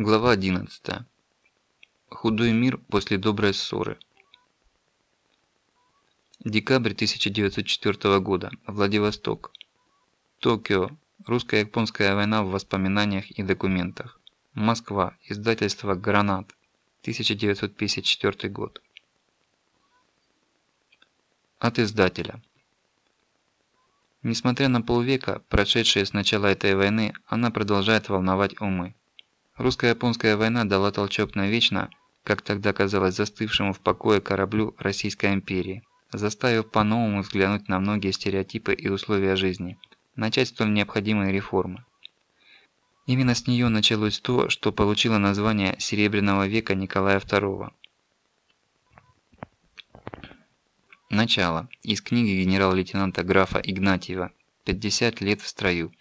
Глава 11. Худой мир после доброй ссоры. Декабрь 1904 года. Владивосток. Токио. Русско-японская война в воспоминаниях и документах. Москва. Издательство «Гранат». 1954 год. От издателя. Несмотря на полвека, прошедшее с начала этой войны, она продолжает волновать умы. Русско-японская война дала толчок навечно, как тогда казалось застывшему в покое кораблю Российской империи, заставив по-новому взглянуть на многие стереотипы и условия жизни, начать столь необходимые реформы. Именно с нее началось то, что получило название Серебряного века Николая II. Начало. Из книги генерал-лейтенанта графа Игнатьева «50 лет в строю».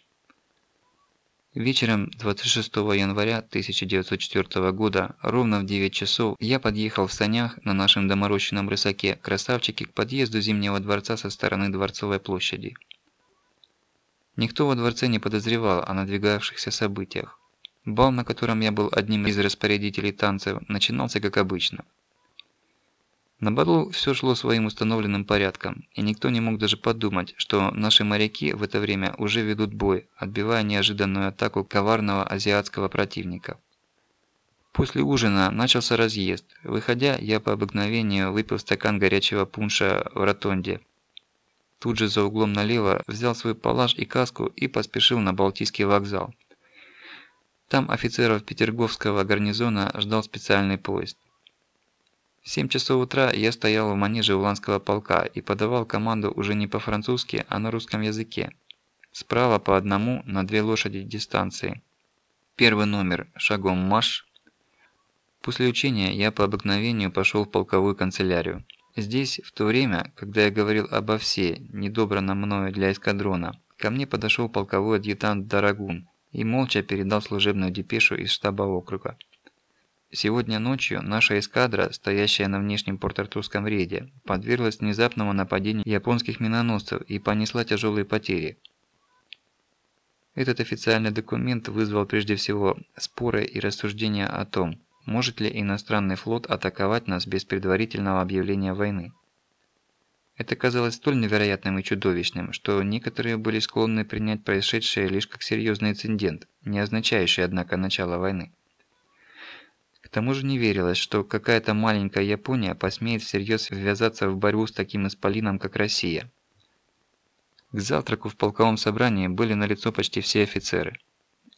Вечером 26 января 1904 года, ровно в 9 часов, я подъехал в санях на нашем доморощенном рысаке красавчике к подъезду Зимнего дворца со стороны Дворцовой площади. Никто во дворце не подозревал о надвигавшихся событиях. Бал, на котором я был одним из распорядителей танцев, начинался как обычно. На балу все шло своим установленным порядком, и никто не мог даже подумать, что наши моряки в это время уже ведут бой, отбивая неожиданную атаку коварного азиатского противника. После ужина начался разъезд. Выходя, я по обыкновению выпил стакан горячего пунша в ротонде. Тут же за углом налево взял свой палаш и каску и поспешил на Балтийский вокзал. Там офицеров Петерговского гарнизона ждал специальный поезд. В 7 часов утра я стоял в манеже Уланского полка и подавал команду уже не по-французски, а на русском языке. Справа по одному на две лошади дистанции. Первый номер шагом марш. После учения я по обыкновению пошел в полковую канцелярию. Здесь, в то время, когда я говорил обо все, недобрано мною для эскадрона, ко мне подошел полковой адъютант Дарагун и молча передал служебную депешу из штаба округа. Сегодня ночью наша эскадра, стоящая на внешнем порт-артурском рейде, подверглась внезапному нападению японских миноносцев и понесла тяжелые потери. Этот официальный документ вызвал прежде всего споры и рассуждения о том, может ли иностранный флот атаковать нас без предварительного объявления войны. Это казалось столь невероятным и чудовищным, что некоторые были склонны принять происшедшее лишь как серьезный инцидент, не означающий, однако, начало войны. К тому же не верилось, что какая-то маленькая Япония посмеет всерьез ввязаться в борьбу с таким исполином, как Россия. К завтраку в полковом собрании были налицо почти все офицеры.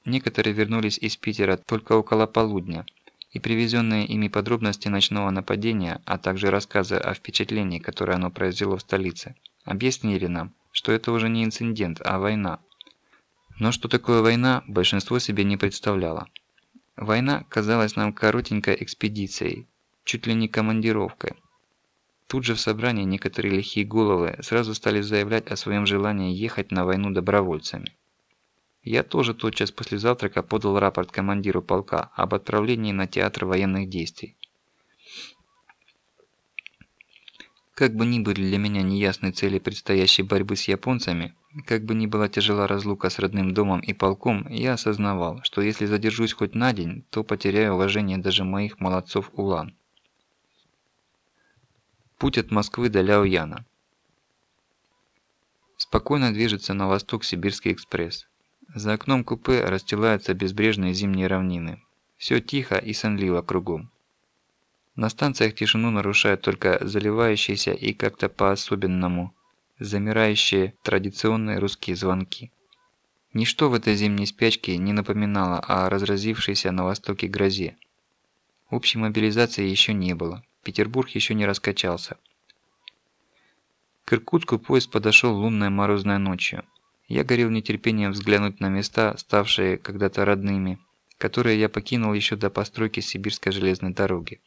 Некоторые вернулись из Питера только около полудня, и привезенные ими подробности ночного нападения, а также рассказы о впечатлении, которое оно произвело в столице, объяснили нам, что это уже не инцидент, а война. Но что такое война, большинство себе не представляло. Война казалась нам коротенькой экспедицией, чуть ли не командировкой. Тут же в собрании некоторые лихие головы сразу стали заявлять о своем желании ехать на войну добровольцами. Я тоже тотчас после завтрака подал рапорт командиру полка об отправлении на театр военных действий. Как бы ни были для меня неясны цели предстоящей борьбы с японцами, как бы ни была тяжела разлука с родным домом и полком, я осознавал, что если задержусь хоть на день, то потеряю уважение даже моих молодцов Улан. Путь от Москвы до Ляояна. Спокойно движется на восток Сибирский экспресс. За окном купе расстилаются безбрежные зимние равнины. Все тихо и сонливо кругом. На станциях тишину нарушают только заливающиеся и как-то по-особенному замирающие традиционные русские звонки. Ничто в этой зимней спячке не напоминало о разразившейся на востоке грозе. Общей мобилизации еще не было, Петербург еще не раскачался. К Иркутску поезд подошел лунной морозной ночью. Я горел нетерпением взглянуть на места, ставшие когда-то родными, которые я покинул еще до постройки Сибирской железной дороги.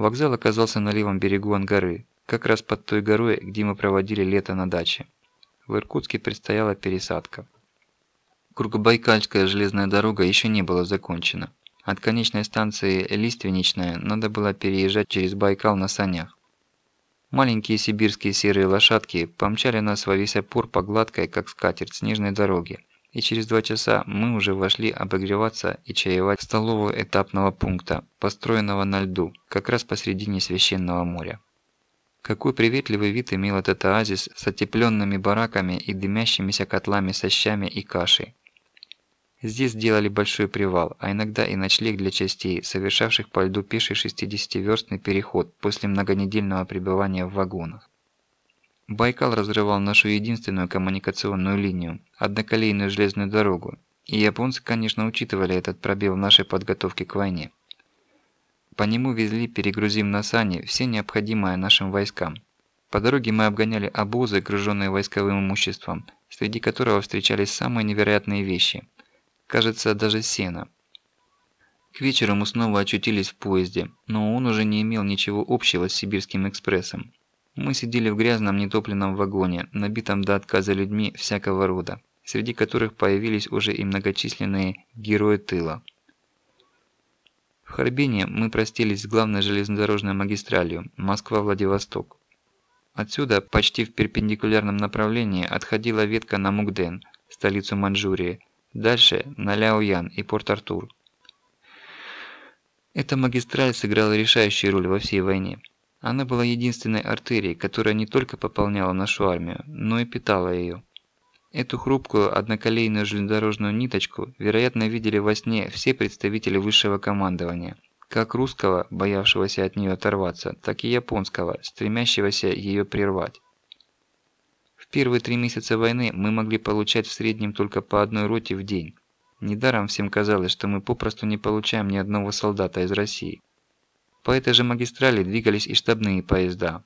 Вокзал оказался на левом берегу Ангары, как раз под той горой, где мы проводили лето на даче. В Иркутске предстояла пересадка. Кругобайкальская железная дорога еще не была закончена. От конечной станции Лиственничная надо было переезжать через Байкал на санях. Маленькие сибирские серые лошадки помчали нас во весь опор по гладкой, как скатерть, снежной дороге, и через два часа мы уже вошли обогреваться и чаевать в столовую этапного пункта, построенного на льду, как раз посредине священного моря. Какой приветливый вид имел этот оазис с отепленными бараками и дымящимися котлами со щами и кашей. Здесь делали большой привал, а иногда и ночлег для частей, совершавших по льду пеший 60-верстный переход после многонедельного пребывания в вагонах. Байкал разрывал нашу единственную коммуникационную линию – одноколейную железную дорогу, и японцы, конечно, учитывали этот пробел в нашей подготовке к войне. По нему везли, перегрузив на сани, все необходимое нашим войскам. По дороге мы обгоняли обозы, груженные войсковым имуществом, среди которого встречались самые невероятные вещи – кажется, даже сена. К вечеру мы снова очутились в поезде, но он уже не имел ничего общего с Сибирским экспрессом. Мы сидели в грязном нетопленном вагоне, набитом до отказа людьми всякого рода, среди которых появились уже и многочисленные герои тыла. В Харбине мы простились с главной железнодорожной магистралью Москва-Владивосток. Отсюда, почти в перпендикулярном направлении, отходила ветка на Мугден, столицу Манчжурии, Дальше на Ляоян и Порт-Артур. Эта магистраль сыграла решающую роль во всей войне. Она была единственной артерией, которая не только пополняла нашу армию, но и питала ее. Эту хрупкую одноколейную железнодорожную ниточку, вероятно, видели во сне все представители высшего командования, как русского, боявшегося от нее оторваться, так и японского, стремящегося ее прервать первые три месяца войны мы могли получать в среднем только по одной роте в день. Недаром всем казалось, что мы попросту не получаем ни одного солдата из России. По этой же магистрали двигались и штабные поезда.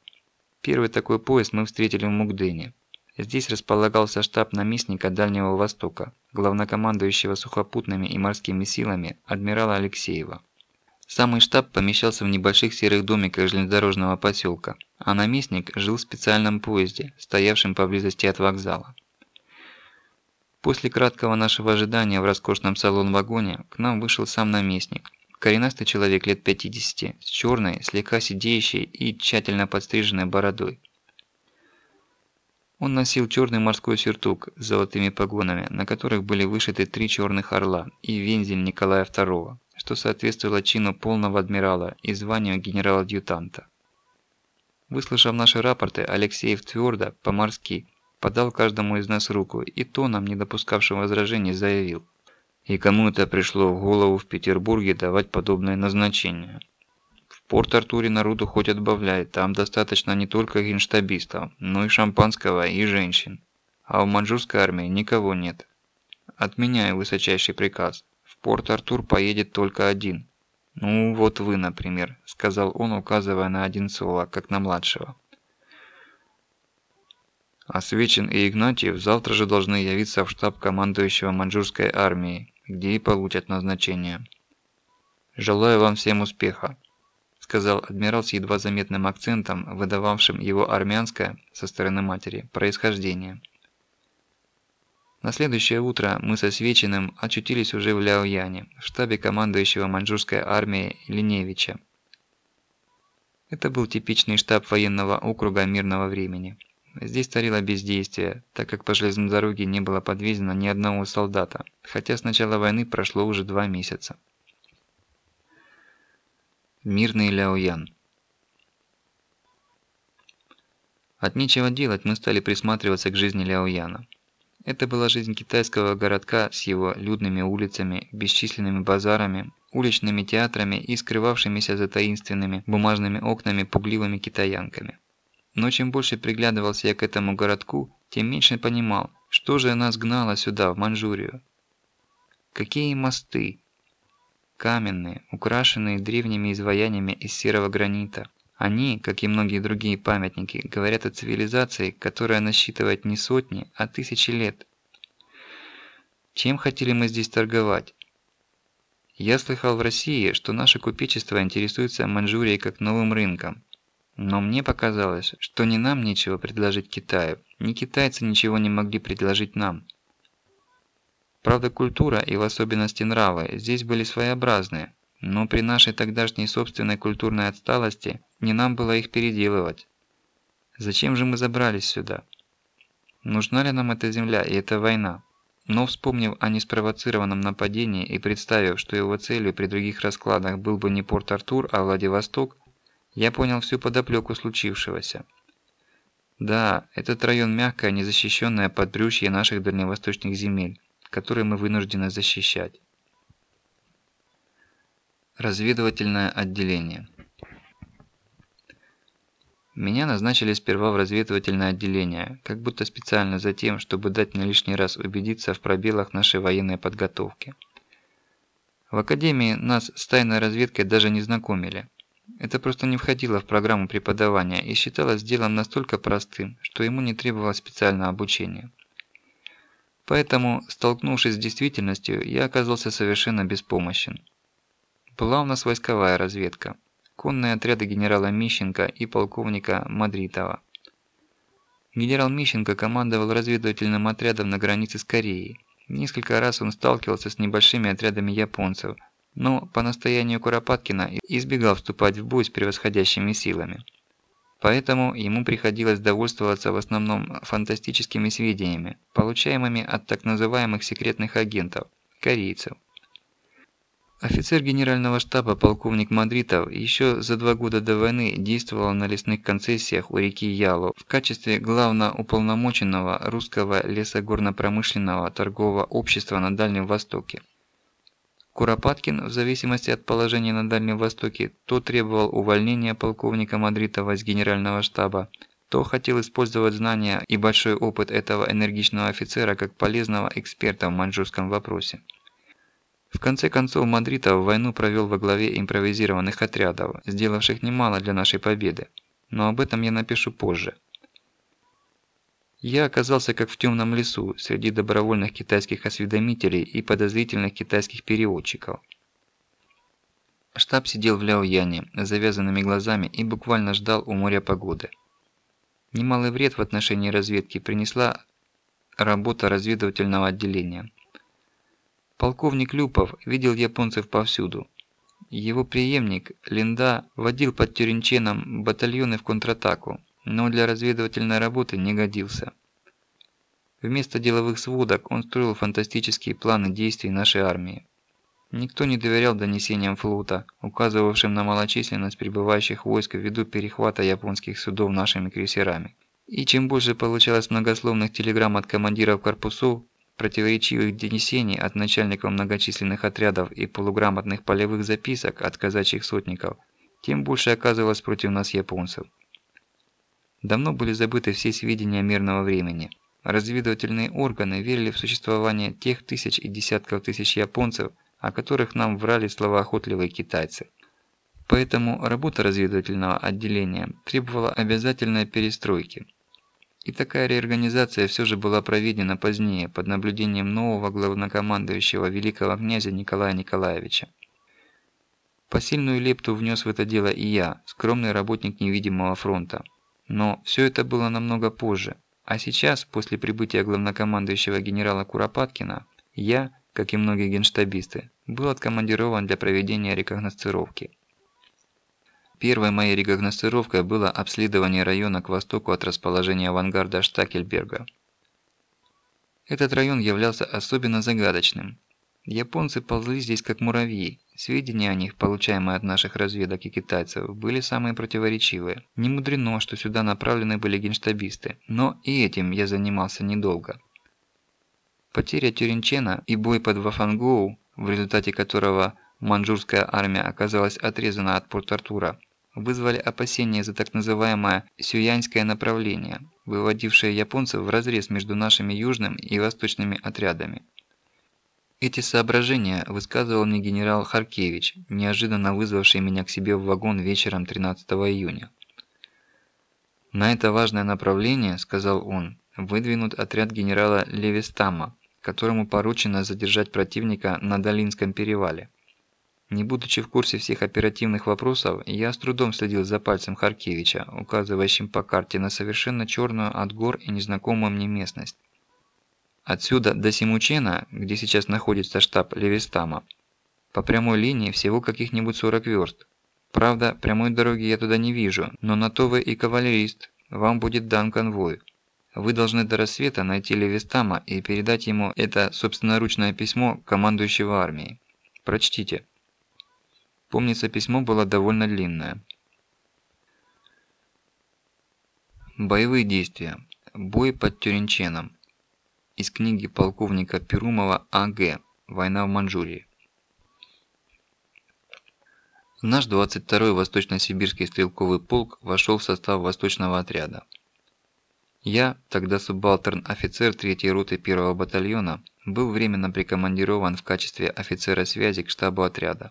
Первый такой поезд мы встретили в Мугдене. Здесь располагался штаб наместника Дальнего Востока, главнокомандующего сухопутными и морскими силами адмирала Алексеева. Самый штаб помещался в небольших серых домиках железнодорожного поселка, а наместник жил в специальном поезде, стоявшем поблизости от вокзала. После краткого нашего ожидания в роскошном салон-вагоне к нам вышел сам наместник. Коренастый человек лет 50, с черной, слегка сидеющей и тщательно подстриженной бородой. Он носил черный морской сюртук с золотыми погонами, на которых были вышиты три черных орла и вензель Николая II что соответствовало чину полного адмирала и званию генерала-адъютанта. Выслушав наши рапорты, Алексеев твердо, по-морски, подал каждому из нас руку и тоном, не допускавшим возражений, заявил. И кому это пришло в голову в Петербурге давать подобное назначение? В Порт-Артуре народу хоть отбавляй, там достаточно не только генштабистов, но и шампанского и женщин. А в маньчжурской армии никого нет. Отменяю высочайший приказ. Порт-Артур поедет только один. Ну, вот вы, например, сказал он, указывая на Одинцова, как на младшего. А Свечин и Игнатьев завтра же должны явиться в штаб командующего маньчжурской армией, где и получат назначение. «Желаю вам всем успеха», – сказал адмирал с едва заметным акцентом, выдававшим его армянское, со стороны матери, происхождение. На следующее утро мы со Свечиным очутились уже в Ляояне, в штабе командующего маньчжурской армией Линевича. Это был типичный штаб военного округа мирного времени. Здесь царило бездействие, так как по железной дороге не было подвезено ни одного солдата, хотя с начала войны прошло уже два месяца. Мирный Ляоян От нечего делать мы стали присматриваться к жизни Ляояна. Это была жизнь китайского городка с его людными улицами, бесчисленными базарами, уличными театрами и скрывавшимися за таинственными бумажными окнами пугливыми китаянками. Но чем больше приглядывался я к этому городку, тем меньше понимал, что же нас гнало сюда, в Манчжурию. Какие мосты! Каменные, украшенные древними изваяниями из серого гранита, они, как и многие другие памятники, говорят о цивилизации, которая насчитывает не сотни, а тысячи лет. Чем хотели мы здесь торговать? Я слыхал в России, что наше купечество интересуется Маньчжурией как новым рынком. Но мне показалось, что ни нам нечего предложить Китаю, ни китайцы ничего не могли предложить нам. Правда, культура и в особенности нравы здесь были своеобразные, но при нашей тогдашней собственной культурной отсталости не нам было их переделывать. Зачем же мы забрались сюда? Нужна ли нам эта земля и эта война? Но вспомнив о неспровоцированном нападении и представив, что его целью при других раскладах был бы не Порт-Артур, а Владивосток, я понял всю подоплеку случившегося. Да, этот район мягкое, незащищенное подбрюшье наших дальневосточных земель, которые мы вынуждены защищать. Разведывательное отделение меня назначили сперва в разведывательное отделение, как будто специально за тем, чтобы дать мне лишний раз убедиться в пробелах нашей военной подготовки. В академии нас с тайной разведкой даже не знакомили. Это просто не входило в программу преподавания и считалось делом настолько простым, что ему не требовалось специального обучения. Поэтому, столкнувшись с действительностью, я оказался совершенно беспомощен. Была у нас войсковая разведка конные отряды генерала Мищенко и полковника Мадритова. Генерал Мищенко командовал разведывательным отрядом на границе с Кореей. Несколько раз он сталкивался с небольшими отрядами японцев, но по настоянию Куропаткина избегал вступать в бой с превосходящими силами. Поэтому ему приходилось довольствоваться в основном фантастическими сведениями, получаемыми от так называемых секретных агентов – корейцев. Офицер генерального штаба полковник Мадритов еще за два года до войны действовал на лесных концессиях у реки Ялу в качестве главноуполномоченного русского лесогорно-промышленного торгового общества на Дальнем Востоке. Куропаткин, в зависимости от положения на Дальнем Востоке, то требовал увольнения полковника Мадритова из генерального штаба, то хотел использовать знания и большой опыт этого энергичного офицера как полезного эксперта в маньчжурском вопросе. В конце концов, Мадритов войну провел во главе импровизированных отрядов, сделавших немало для нашей победы. Но об этом я напишу позже. Я оказался как в темном лесу, среди добровольных китайских осведомителей и подозрительных китайских переводчиков. Штаб сидел в Ляояне, с завязанными глазами и буквально ждал у моря погоды. Немалый вред в отношении разведки принесла работа разведывательного отделения. Полковник Люпов видел японцев повсюду. Его преемник Линда водил под Тюринченом батальоны в контратаку, но для разведывательной работы не годился. Вместо деловых сводок он строил фантастические планы действий нашей армии. Никто не доверял донесениям флота, указывавшим на малочисленность прибывающих войск ввиду перехвата японских судов нашими крейсерами. И чем больше получалось многословных телеграмм от командиров корпусов, противоречивых донесений от начальников многочисленных отрядов и полуграмотных полевых записок от казачьих сотников, тем больше оказывалось против нас японцев. Давно были забыты все сведения мирного времени. Разведывательные органы верили в существование тех тысяч и десятков тысяч японцев, о которых нам врали словоохотливые китайцы. Поэтому работа разведывательного отделения требовала обязательной перестройки. И такая реорганизация все же была проведена позднее под наблюдением нового главнокомандующего великого князя Николая Николаевича. Посильную лепту внес в это дело и я, скромный работник невидимого фронта. Но все это было намного позже. А сейчас, после прибытия главнокомандующего генерала Куропаткина, я, как и многие генштабисты, был откомандирован для проведения рекогносцировки. Первой моей рекогносцировкой было обследование района к востоку от расположения авангарда Штакельберга. Этот район являлся особенно загадочным. Японцы ползли здесь как муравьи. Сведения о них, получаемые от наших разведок и китайцев, были самые противоречивые. Не мудрено, что сюда направлены были генштабисты, но и этим я занимался недолго. Потеря Тюринчена и бой под Вафангоу, в результате которого манчжурская армия оказалась отрезана от Порт-Артура, вызвали опасения за так называемое «сюянское направление», выводившее японцев в разрез между нашими южными и восточными отрядами. Эти соображения высказывал мне генерал Харкевич, неожиданно вызвавший меня к себе в вагон вечером 13 июня. «На это важное направление, – сказал он, – выдвинут отряд генерала Левистама, которому поручено задержать противника на Долинском перевале. Не будучи в курсе всех оперативных вопросов, я с трудом следил за пальцем Харкевича, указывающим по карте на совершенно черную от гор и незнакомую мне местность. Отсюда до Симучена, где сейчас находится штаб Левистама, по прямой линии всего каких-нибудь 40 верст. Правда, прямой дороги я туда не вижу, но на то вы и кавалерист, вам будет дан конвой. Вы должны до рассвета найти Левистама и передать ему это собственноручное письмо командующего армией. Прочтите. Помнится, письмо было довольно длинное. Боевые действия. Бой под Тюренченом. Из книги полковника Перумова А.Г. «Война в Манчжурии». Наш 22-й Восточно-Сибирский стрелковый полк вошел в состав Восточного отряда. Я, тогда субалтерн-офицер 3-й роты 1-го батальона, был временно прикомандирован в качестве офицера связи к штабу отряда.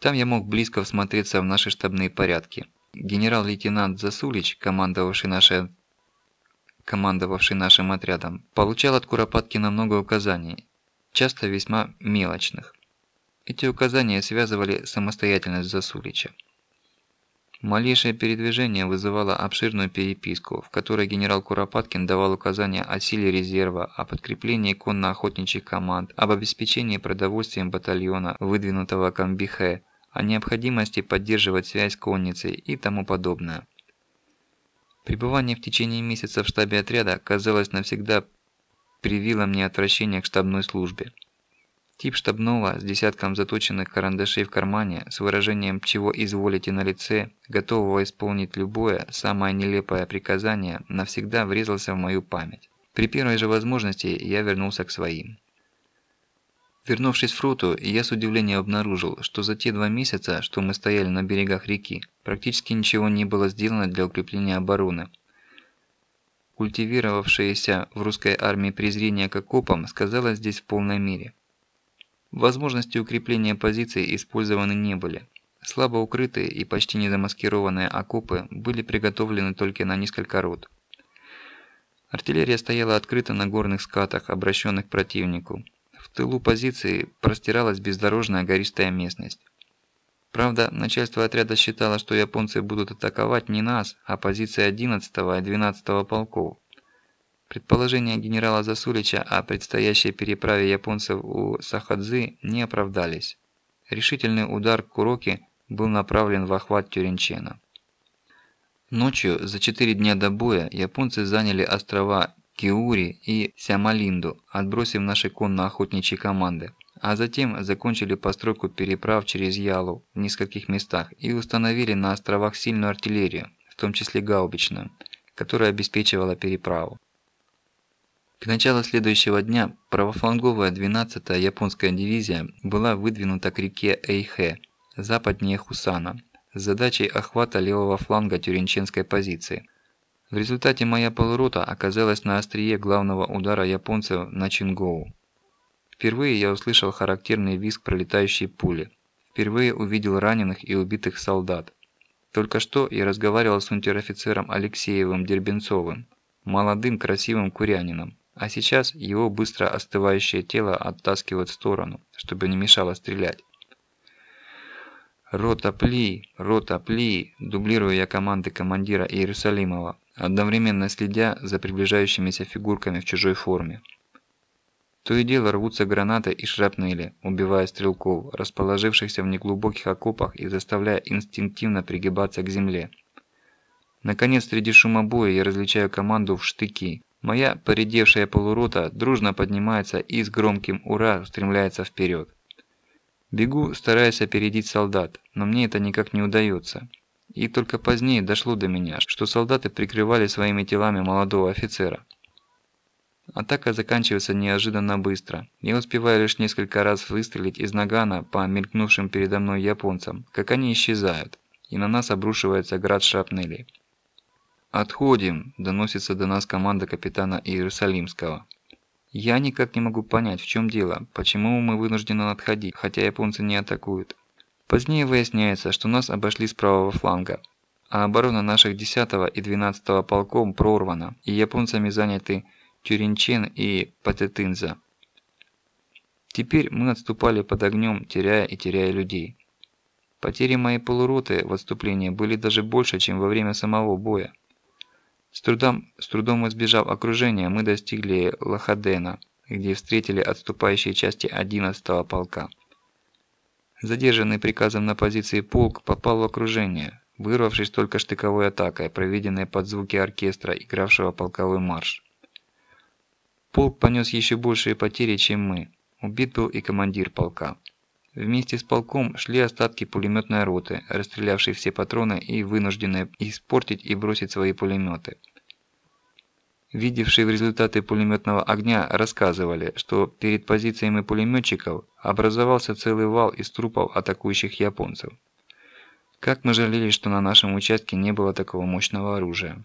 Там я мог близко всмотреться в наши штабные порядки. Генерал-лейтенант Засулич, командовавший, нашей, командовавший нашим отрядом, получал от Куропаткина много указаний, часто весьма мелочных. Эти указания связывали самостоятельность Засулича. Малейшее передвижение вызывало обширную переписку, в которой генерал Куропаткин давал указания о силе резерва, о подкреплении конно-охотничьих команд, об обеспечении продовольствием батальона, выдвинутого Камбихе, о необходимости поддерживать связь конницей и тому подобное. Пребывание в течение месяца в штабе отряда, казалось, навсегда привило мне отвращение к штабной службе. Тип штабного с десятком заточенных карандашей в кармане, с выражением «чего изволите на лице», готового исполнить любое, самое нелепое приказание, навсегда врезался в мою память. При первой же возможности я вернулся к своим. Вернувшись в роту, я с удивлением обнаружил, что за те два месяца, что мы стояли на берегах реки, практически ничего не было сделано для укрепления обороны. Культивировавшееся в русской армии презрение к окопам сказалось здесь в полной мере. Возможности укрепления позиций использованы не были. Слабо укрытые и почти не замаскированные окопы были приготовлены только на несколько рот. Артиллерия стояла открыто на горных скатах, обращенных к противнику. В тылу позиции простиралась бездорожная гористая местность. Правда, начальство отряда считало, что японцы будут атаковать не нас, а позиции 11 и 12 полков. Предположения генерала Засулича о предстоящей переправе японцев у Сахадзы не оправдались. Решительный удар Куроки был направлен в охват Тюренчена. Ночью, за четыре дня до боя, японцы заняли острова Киури и Сямалинду, отбросив наши конно-охотничьи команды, а затем закончили постройку переправ через Ялу в нескольких местах и установили на островах сильную артиллерию, в том числе гаубичную, которая обеспечивала переправу. К началу следующего дня правофланговая 12-я японская дивизия была выдвинута к реке Эйхэ, западнее Хусана, с задачей охвата левого фланга тюренченской позиции. В результате моя полурота оказалась на острие главного удара японцев на Чингоу. Впервые я услышал характерный визг пролетающей пули. Впервые увидел раненых и убитых солдат. Только что я разговаривал с унтер-офицером Алексеевым Дербенцовым, молодым красивым курянином. А сейчас его быстро остывающее тело оттаскивают в сторону, чтобы не мешало стрелять. «Рота пли! Рота пли!» – дублирую я команды командира Иерусалимова, одновременно следя за приближающимися фигурками в чужой форме. То и дело рвутся гранаты и шрапнели, убивая стрелков, расположившихся в неглубоких окопах и заставляя инстинктивно пригибаться к земле. Наконец, среди шума боя я различаю команду в штыки, Моя поредевшая полурота дружно поднимается и с громким «Ура!» устремляется вперед. Бегу, стараясь опередить солдат, но мне это никак не удается. И только позднее дошло до меня, что солдаты прикрывали своими телами молодого офицера. Атака заканчивается неожиданно быстро. Я успеваю лишь несколько раз выстрелить из нагана по мелькнувшим передо мной японцам, как они исчезают, и на нас обрушивается град шрапнелей. «Отходим!» – доносится до нас команда капитана Иерусалимского. Я никак не могу понять, в чем дело, почему мы вынуждены отходить, хотя японцы не атакуют. Позднее выясняется, что нас обошли с правого фланга, а оборона наших 10 и 12 полком прорвана, и японцами заняты Тюринчен и Патетынза. Теперь мы отступали под огнем, теряя и теряя людей. Потери моей полуроты в отступлении были даже больше, чем во время самого боя. С трудом, с трудом избежав окружения, мы достигли Лохадена, где встретили отступающие части 11-го полка. Задержанный приказом на позиции полк попал в окружение. вырвавшись только штыковой атакой, проведенной под звуки оркестра, игравшего полковой марш. Полк понес еще большие потери, чем мы. Убит был и командир полка. Вместе с полком шли остатки пулеметной роты, расстрелявшие все патроны и вынужденные испортить и бросить свои пулеметы. Видевшие в результаты пулеметного огня рассказывали, что перед позициями пулеметчиков образовался целый вал из трупов атакующих японцев. Как мы жалели, что на нашем участке не было такого мощного оружия.